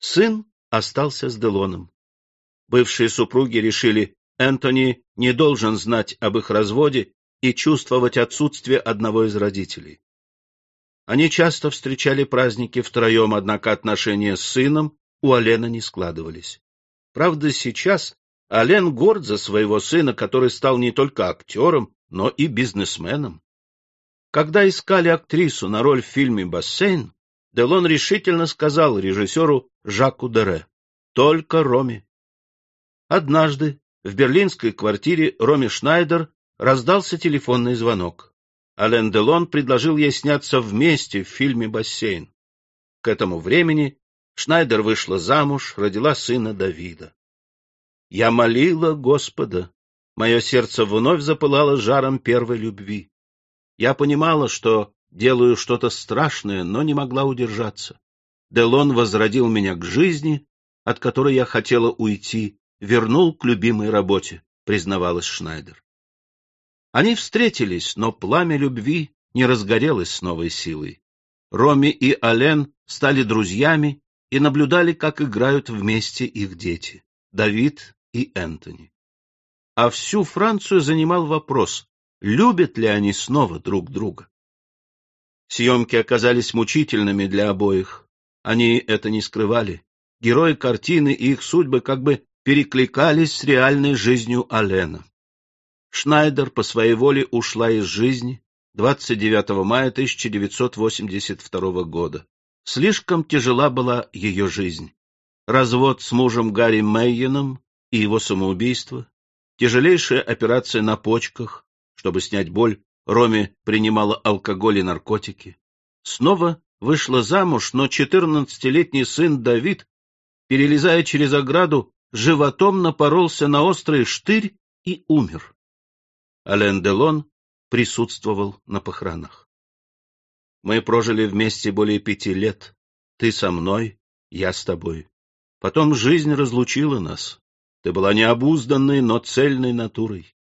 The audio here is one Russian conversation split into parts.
Сын остался с Делоном. Бывшие супруги решили, Энтони не должен знать об их разводе и чувствовать отсутствие одного из родителей. Они часто встречали праздники втроем, однако отношения с сыном у Алена не складывались. Правда, сейчас Ален горд за своего сына, который стал не только актером, но и бизнесменом. Когда искали актрису на роль в фильме «Бассейн», Делон решительно сказал режиссеру Жаку Дере «Только Роме». Однажды в берлинской квартире Роме Шнайдер раздался телефонный звонок. Ален Делон предложил ей сняться вместе в фильме «Бассейн». К этому времени Шнайдер вышла замуж, родила сына Давида. Я молила Господа. Мое сердце вновь запылало жаром первой любви. Я понимала, что делаю что-то страшное, но не могла удержаться. Делон возродил меня к жизни, от которой я хотела уйти, вернул к любимой работе, признавалась Шнайдер. Они встретились, но пламя любви не разгорелось с новой силой. Роми и Ален стали друзьями и наблюдали, как играют вместе их дети — Давид и Энтони. А всю Францию занимал вопрос, любят ли они снова друг друга. Съемки оказались мучительными для обоих. Они это не скрывали. Герои картины и их судьбы как бы перекликались с реальной жизнью Алена. Шнайдер по своей воле ушла из жизни 29 мая 1982 года. Слишком тяжела была ее жизнь. Развод с мужем Гарри Мейеном и его самоубийство, тяжелейшая операция на почках, чтобы снять боль, Роме принимала алкоголь и наркотики. Снова вышла замуж, но четырнадцатилетний сын Давид, перелезая через ограду, животом напоролся на острый штырь и умер. Ален Делон присутствовал на похоронах. Мы прожили вместе более пяти лет. Ты со мной, я с тобой. Потом жизнь разлучила нас. Ты была необузданной, но цельной натурой.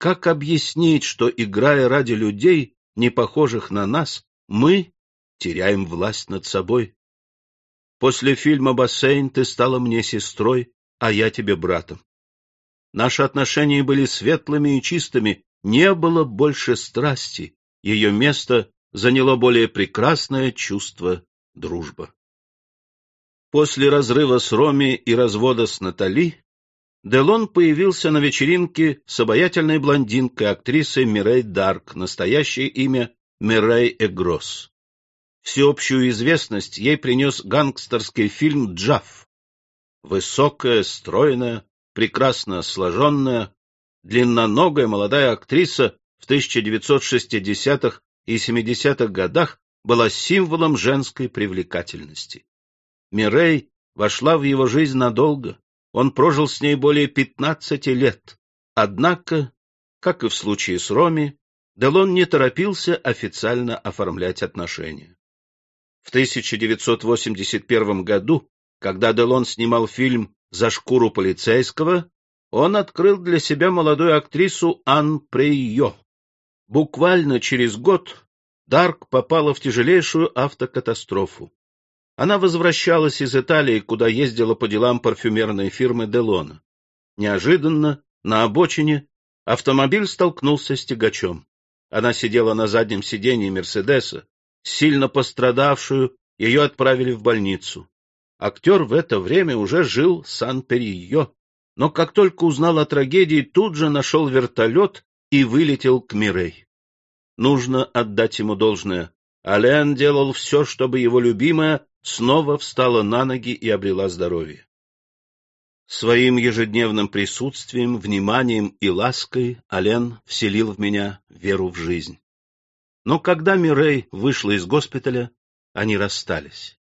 Как объяснить, что, играя ради людей, не похожих на нас, мы теряем власть над собой? После фильма «Бассейн» ты стала мне сестрой, а я тебе братом. Наши отношения были светлыми и чистыми, не было больше страсти, ее место заняло более прекрасное чувство дружба. После разрыва с Роми и развода с Натали, Делон появился на вечеринке с обаятельной блондинкой, актрисой Мирей Дарк, настоящее имя Мирей Эгрос. Всеобщую известность ей принес гангстерский фильм «Джафф». Высокая, стройная, прекрасно сложенная, длинноногая молодая актриса в 1960-х и 70-х годах была символом женской привлекательности. Мирей вошла в его жизнь надолго, он прожил с ней более пятнадцати лет. Однако, как и в случае с Роми, Делон не торопился официально оформлять отношения. В 1981 году, когда Делон снимал фильм «За шкуру полицейского», он открыл для себя молодую актрису Ан Прейо. Буквально через год Дарк попала в тяжелейшую автокатастрофу. Она возвращалась из Италии, куда ездила по делам парфюмерной фирмы Делона. Неожиданно, на обочине, автомобиль столкнулся с тягачом. Она сидела на заднем сиденье Мерседеса, сильно пострадавшую, ее отправили в больницу. Актер в это время уже жил в Сан-Перийо, но как только узнал о трагедии, тут же нашел вертолет и вылетел к Мирей. Нужно отдать ему должное. Ален делал все, чтобы его любимая снова встала на ноги и обрела здоровье. Своим ежедневным присутствием, вниманием и лаской Ален вселил в меня веру в жизнь. Но когда Мирей вышла из госпиталя, они расстались.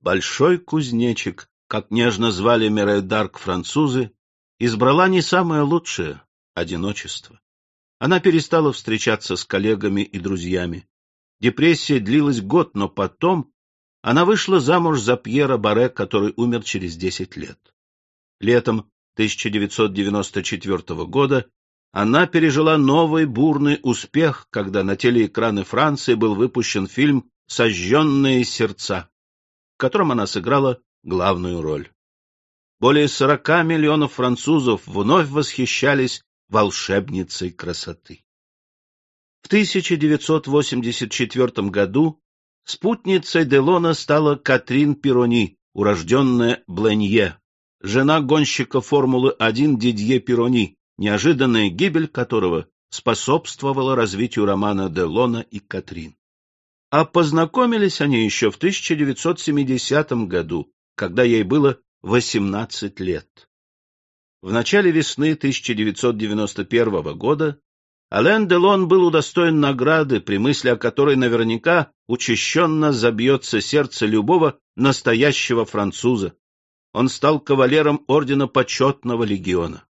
Большой кузнечик, как нежно звали Мирей Дарк французы, избрала не самое лучшее — одиночество. Она перестала встречаться с коллегами и друзьями. Депрессия длилась год, но потом она вышла замуж за Пьера Баре, который умер через 10 лет. Летом 1994 года она пережила новый бурный успех, когда на телеэкраны Франции был выпущен фильм «Сожженные сердца», в котором она сыграла главную роль. Более 40 миллионов французов вновь восхищались волшебницей красоты. В 1984 году спутницей Делона стала Катрин Пирони, урожденная Бленье, жена гонщика Формулы-1 Дидье Пирони, неожиданная гибель которого способствовала развитию романа Делона и Катрин. А познакомились они еще в 1970 году, когда ей было 18 лет. В начале весны 1991 года Ален Делон был удостоен награды, при мысли о которой наверняка учащенно забьется сердце любого настоящего француза. Он стал кавалером Ордена Почетного Легиона.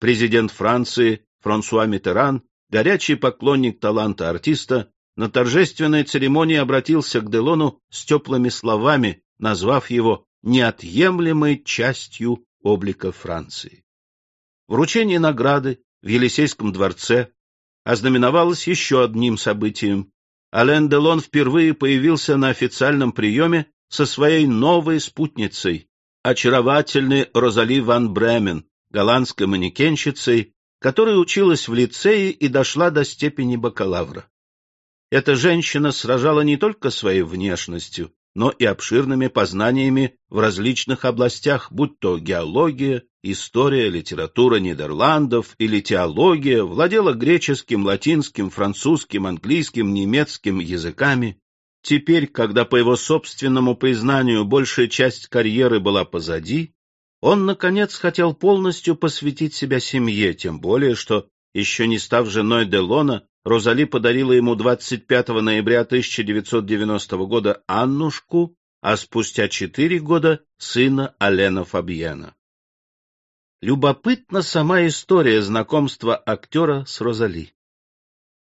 Президент Франции Франсуа Митеран, горячий поклонник таланта артиста, на торжественной церемонии обратился к Делону с теплыми словами, назвав его неотъемлемой частью облика Франции. Вручение награды в Елисейском дворце ознаменовалось еще одним событием. Ален Делон впервые появился на официальном приеме со своей новой спутницей, очаровательной Розали ван Бремен, голландской манекенщицей, которая училась в лицее и дошла до степени бакалавра. Эта женщина сражала не только своей внешностью, но и обширными познаниями в различных областях, будь то геология, история, литература Нидерландов или теология, владела греческим, латинским, французским, английским, немецким языками. Теперь, когда по его собственному признанию большая часть карьеры была позади, он, наконец, хотел полностью посвятить себя семье, тем более, что, еще не став женой Делона, Розали подарила ему 25 ноября 1990 года Аннушку, а спустя четыре года сына Алена Фабьена. Любопытна сама история знакомства актера с Розали.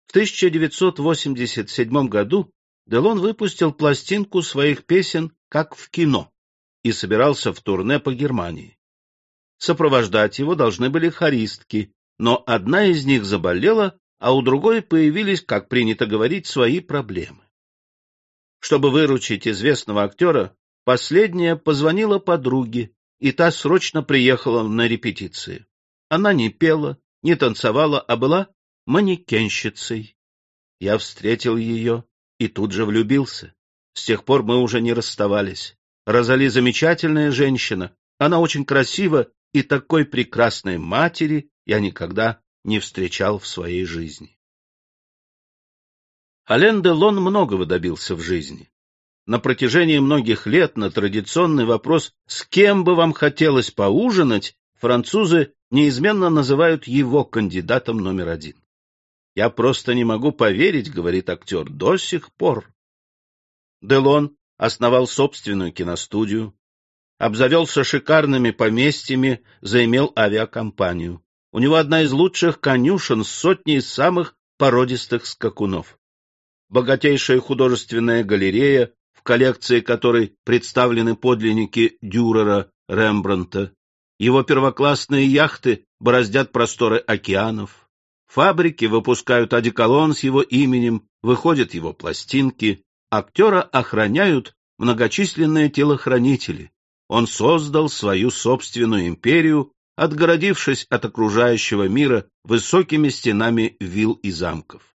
В 1987 году Делон выпустил пластинку своих песен «Как в кино» и собирался в турне по Германии. Сопровождать его должны были хористки, но одна из них заболела а у другой появились, как принято говорить, свои проблемы. Чтобы выручить известного актера, последняя позвонила подруге, и та срочно приехала на репетиции. Она не пела, не танцевала, а была манекенщицей. Я встретил ее и тут же влюбился. С тех пор мы уже не расставались. Розали замечательная женщина, она очень красива, и такой прекрасной матери я никогда не встречал в своей жизни. Ален Делон многого добился в жизни. На протяжении многих лет на традиционный вопрос «С кем бы вам хотелось поужинать?» французы неизменно называют его кандидатом номер один. «Я просто не могу поверить», — говорит актер, — «до сих пор». Делон основал собственную киностудию, обзавелся шикарными поместьями, заимел авиакомпанию. У него одна из лучших конюшен с сотней самых породистых скакунов. Богатейшая художественная галерея, в коллекции которой представлены подлинники Дюрера, Рембранта. Его первоклассные яхты бороздят просторы океанов. Фабрики выпускают одеколон с его именем, выходят его пластинки. Актера охраняют многочисленные телохранители. Он создал свою собственную империю отгородившись от окружающего мира высокими стенами вилл и замков.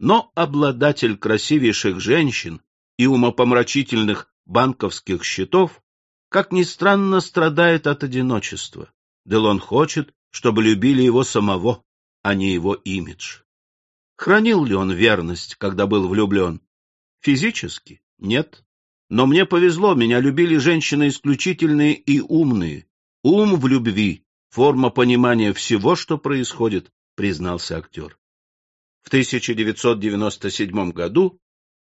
Но обладатель красивейших женщин и умопомрачительных банковских счетов, как ни странно, страдает от одиночества. Делон хочет, чтобы любили его самого, а не его имидж. Хранил ли он верность, когда был влюблен? Физически? Нет. Но мне повезло, меня любили женщины исключительные и умные. Ум в любви форма понимания всего, что происходит, признался актер. В 1997 году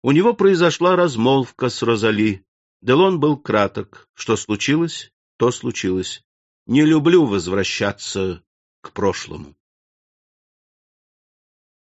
у него произошла размолвка с Розали. Делон был краток. Что случилось, то случилось. Не люблю возвращаться к прошлому.